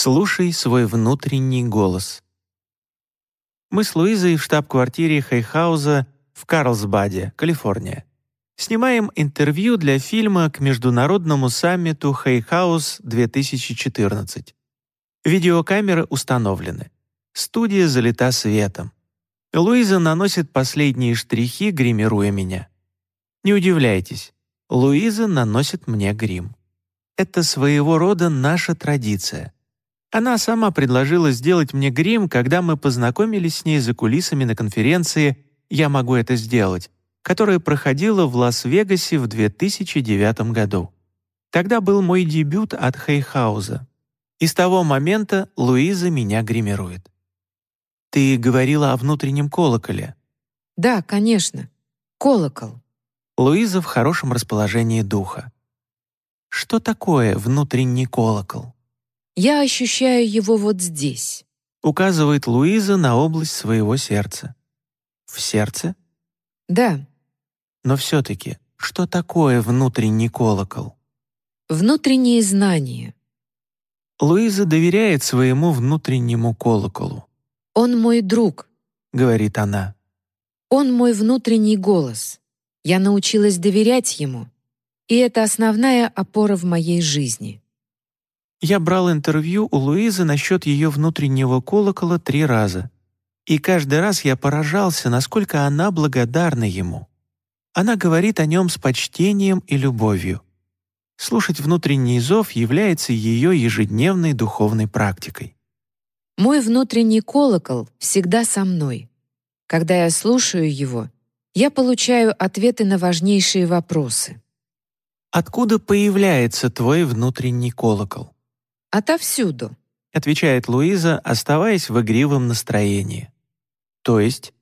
Слушай свой внутренний голос. Мы с Луизой в штаб-квартире Хейхауза в Карлсбаде, Калифорния. Снимаем интервью для фильма к международному саммиту Хейхаус 2014. Видеокамеры установлены. Студия залита светом. Луиза наносит последние штрихи, гримируя меня. Не удивляйтесь, Луиза наносит мне грим. Это своего рода наша традиция. Она сама предложила сделать мне грим, когда мы познакомились с ней за кулисами на конференции «Я могу это сделать», которая проходила в Лас-Вегасе в 2009 году. Тогда был мой дебют от Хейхауза. И с того момента Луиза меня гримирует. «Ты говорила о внутреннем колоколе». «Да, конечно. Колокол». Луиза в хорошем расположении духа. Что такое внутренний колокол? Я ощущаю его вот здесь. Указывает Луиза на область своего сердца. В сердце? Да. Но все-таки, что такое внутренний колокол? Внутренние знания. Луиза доверяет своему внутреннему колоколу. «Он мой друг», — говорит она. «Он мой внутренний голос. Я научилась доверять ему, и это основная опора в моей жизни». Я брал интервью у Луизы насчет ее внутреннего колокола три раза. И каждый раз я поражался, насколько она благодарна ему. Она говорит о нем с почтением и любовью. Слушать внутренний зов является ее ежедневной духовной практикой. Мой внутренний колокол всегда со мной. Когда я слушаю его, я получаю ответы на важнейшие вопросы. Откуда появляется твой внутренний колокол? Отовсюду, отвечает Луиза, оставаясь в игривом настроении. То есть?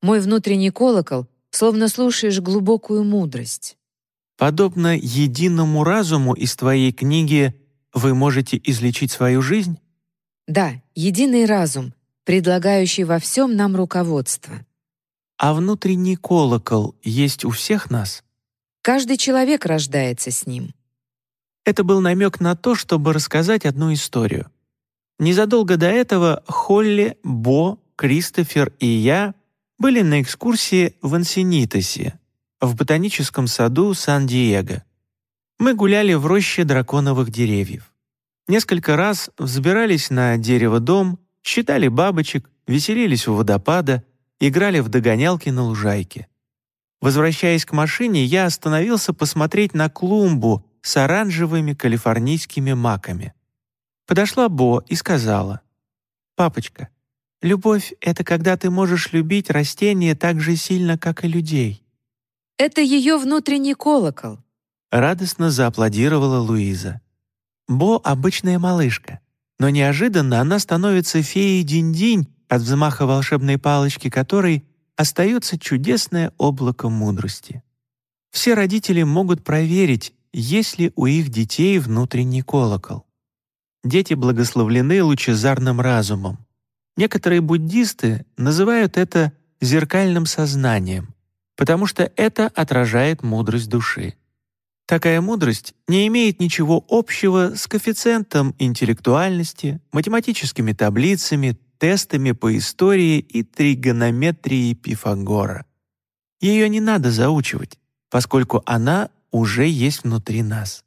Мой внутренний колокол, словно слушаешь глубокую мудрость. Подобно единому разуму из твоей книги «Вы можете излечить свою жизнь»? Да, единый разум, предлагающий во всем нам руководство. А внутренний колокол есть у всех нас? Каждый человек рождается с ним. Это был намек на то, чтобы рассказать одну историю. Незадолго до этого Холли, Бо, Кристофер и я были на экскурсии в Ансенитосе, в ботаническом саду Сан-Диего. Мы гуляли в роще драконовых деревьев. Несколько раз взбирались на дерево-дом, считали бабочек, веселились у водопада, играли в догонялки на лужайке. Возвращаясь к машине, я остановился посмотреть на клумбу с оранжевыми калифорнийскими маками. Подошла Бо и сказала, «Папочка, любовь — это когда ты можешь любить растения так же сильно, как и людей». «Это ее внутренний колокол», — радостно зааплодировала Луиза. Бо — обычная малышка, но неожиданно она становится феей Динь-Динь, от взмаха волшебной палочки которой остается чудесное облако мудрости. Все родители могут проверить, есть ли у их детей внутренний колокол. Дети благословлены лучезарным разумом. Некоторые буддисты называют это зеркальным сознанием, потому что это отражает мудрость души. Такая мудрость не имеет ничего общего с коэффициентом интеллектуальности, математическими таблицами, тестами по истории и тригонометрии Пифагора. Ее не надо заучивать, поскольку она уже есть внутри нас.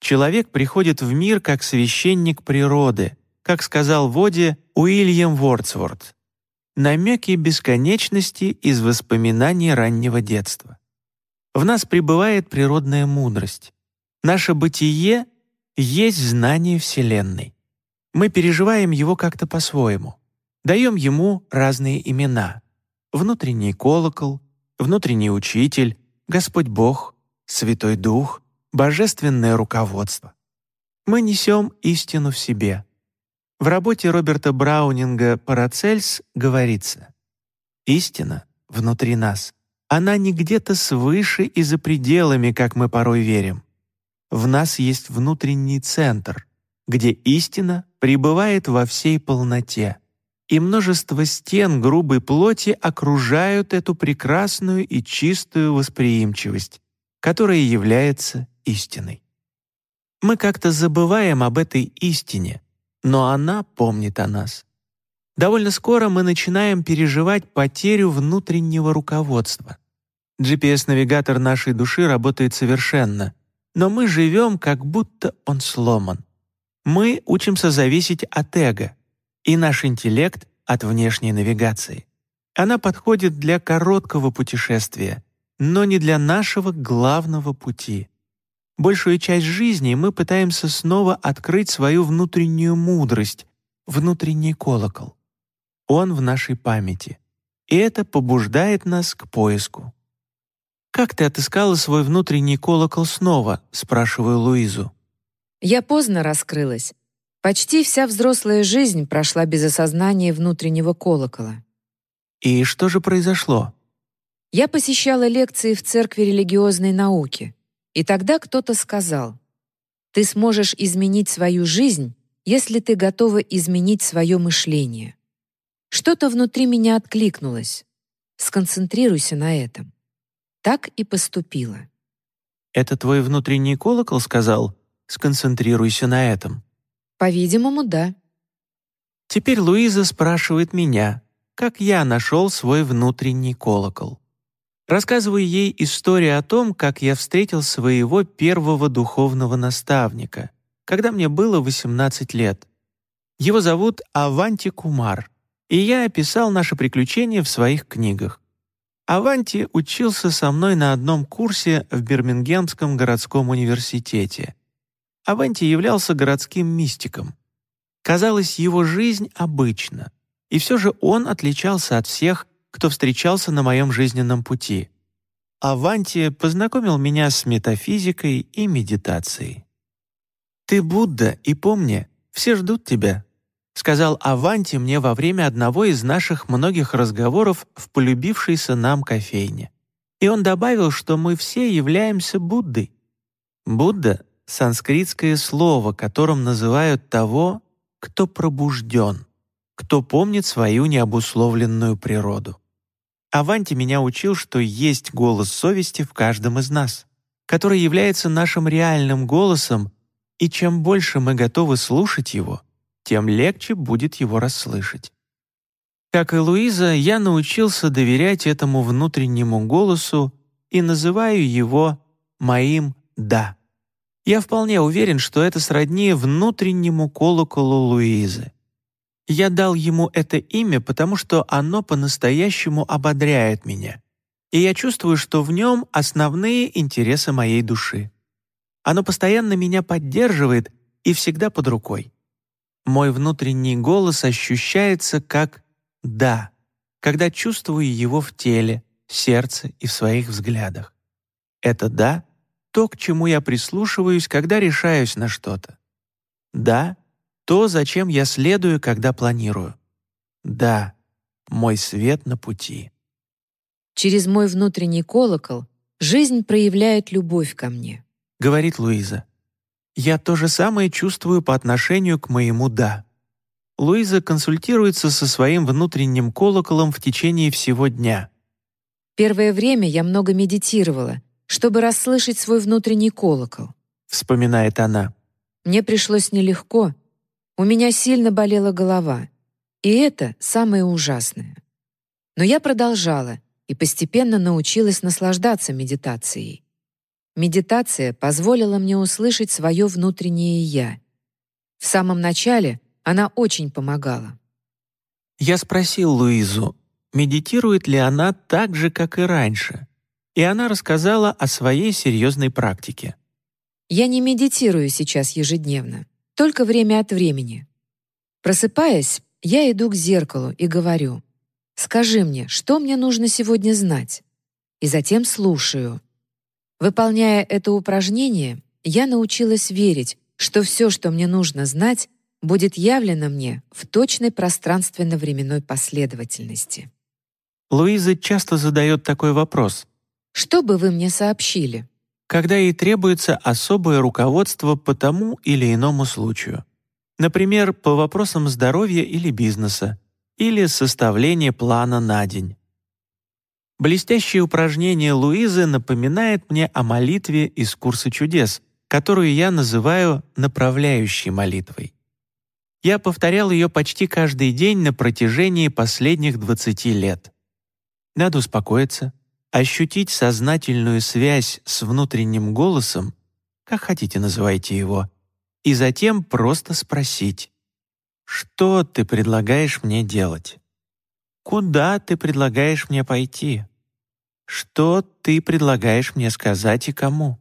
Человек приходит в мир как священник природы, как сказал в Оде Уильям Вордсворт. Намеки бесконечности из воспоминаний раннего детства. В нас пребывает природная мудрость. Наше бытие есть знание Вселенной. Мы переживаем его как-то по-своему. Даем ему разные имена. Внутренний колокол, внутренний учитель, Господь Бог, Святой Дух, Божественное руководство. Мы несем истину в себе. В работе Роберта Браунинга «Парацельс» говорится «Истина внутри нас. Она не где-то свыше и за пределами, как мы порой верим. В нас есть внутренний центр, где истина пребывает во всей полноте, и множество стен грубой плоти окружают эту прекрасную и чистую восприимчивость, которая является истиной. Мы как-то забываем об этой истине, но она помнит о нас. Довольно скоро мы начинаем переживать потерю внутреннего руководства. GPS-навигатор нашей души работает совершенно, но мы живем, как будто он сломан. Мы учимся зависеть от эго, и наш интеллект — от внешней навигации. Она подходит для короткого путешествия, но не для нашего главного пути. Большую часть жизни мы пытаемся снова открыть свою внутреннюю мудрость, внутренний колокол. Он в нашей памяти, и это побуждает нас к поиску. «Как ты отыскала свой внутренний колокол снова?» — спрашиваю Луизу. Я поздно раскрылась. Почти вся взрослая жизнь прошла без осознания внутреннего колокола. И что же произошло? Я посещала лекции в церкви религиозной науки, и тогда кто-то сказал, «Ты сможешь изменить свою жизнь, если ты готова изменить свое мышление». Что-то внутри меня откликнулось. Сконцентрируйся на этом. Так и поступила. «Это твой внутренний колокол сказал? Сконцентрируйся на этом». По-видимому, да. Теперь Луиза спрашивает меня, как я нашел свой внутренний колокол. Рассказываю ей историю о том, как я встретил своего первого духовного наставника, когда мне было 18 лет. Его зовут Аванти Кумар, и я описал наши приключения в своих книгах. Аванти учился со мной на одном курсе в Бирмингемском городском университете. Аванти являлся городским мистиком. Казалось, его жизнь обычна, и все же он отличался от всех, кто встречался на моем жизненном пути. Аванти познакомил меня с метафизикой и медитацией. «Ты Будда, и помни, все ждут тебя», сказал Аванти мне во время одного из наших многих разговоров в полюбившейся нам кофейне. И он добавил, что мы все являемся Буддой. Будда — санскритское слово, которым называют того, кто пробужден, кто помнит свою необусловленную природу. Аванти меня учил, что есть голос совести в каждом из нас, который является нашим реальным голосом, и чем больше мы готовы слушать его — тем легче будет его расслышать. Как и Луиза, я научился доверять этому внутреннему голосу и называю его моим «да». Я вполне уверен, что это сродни внутреннему колоколу Луизы. Я дал ему это имя, потому что оно по-настоящему ободряет меня, и я чувствую, что в нем основные интересы моей души. Оно постоянно меня поддерживает и всегда под рукой. Мой внутренний голос ощущается как «да», когда чувствую его в теле, в сердце и в своих взглядах. Это «да» — то, к чему я прислушиваюсь, когда решаюсь на что-то. «Да» — то, зачем я следую, когда планирую. «Да» — мой свет на пути. Через мой внутренний колокол жизнь проявляет любовь ко мне, — говорит Луиза. Я то же самое чувствую по отношению к моему «да». Луиза консультируется со своим внутренним колоколом в течение всего дня. Первое время я много медитировала, чтобы расслышать свой внутренний колокол. Вспоминает она. Мне пришлось нелегко. У меня сильно болела голова. И это самое ужасное. Но я продолжала и постепенно научилась наслаждаться медитацией. Медитация позволила мне услышать свое внутреннее «я». В самом начале она очень помогала. Я спросил Луизу, медитирует ли она так же, как и раньше, и она рассказала о своей серьезной практике. Я не медитирую сейчас ежедневно, только время от времени. Просыпаясь, я иду к зеркалу и говорю, «Скажи мне, что мне нужно сегодня знать?» И затем слушаю, Выполняя это упражнение, я научилась верить, что все, что мне нужно знать, будет явлено мне в точной пространственно-временной последовательности. Луиза часто задает такой вопрос. «Что бы вы мне сообщили?» Когда ей требуется особое руководство по тому или иному случаю. Например, по вопросам здоровья или бизнеса, или составления плана на день. Блестящее упражнение Луизы напоминает мне о молитве из курса чудес, которую я называю направляющей молитвой. Я повторял ее почти каждый день на протяжении последних 20 лет. Надо успокоиться, ощутить сознательную связь с внутренним голосом, как хотите называйте его, и затем просто спросить, что ты предлагаешь мне делать? Куда ты предлагаешь мне пойти? Что ты предлагаешь мне сказать и кому?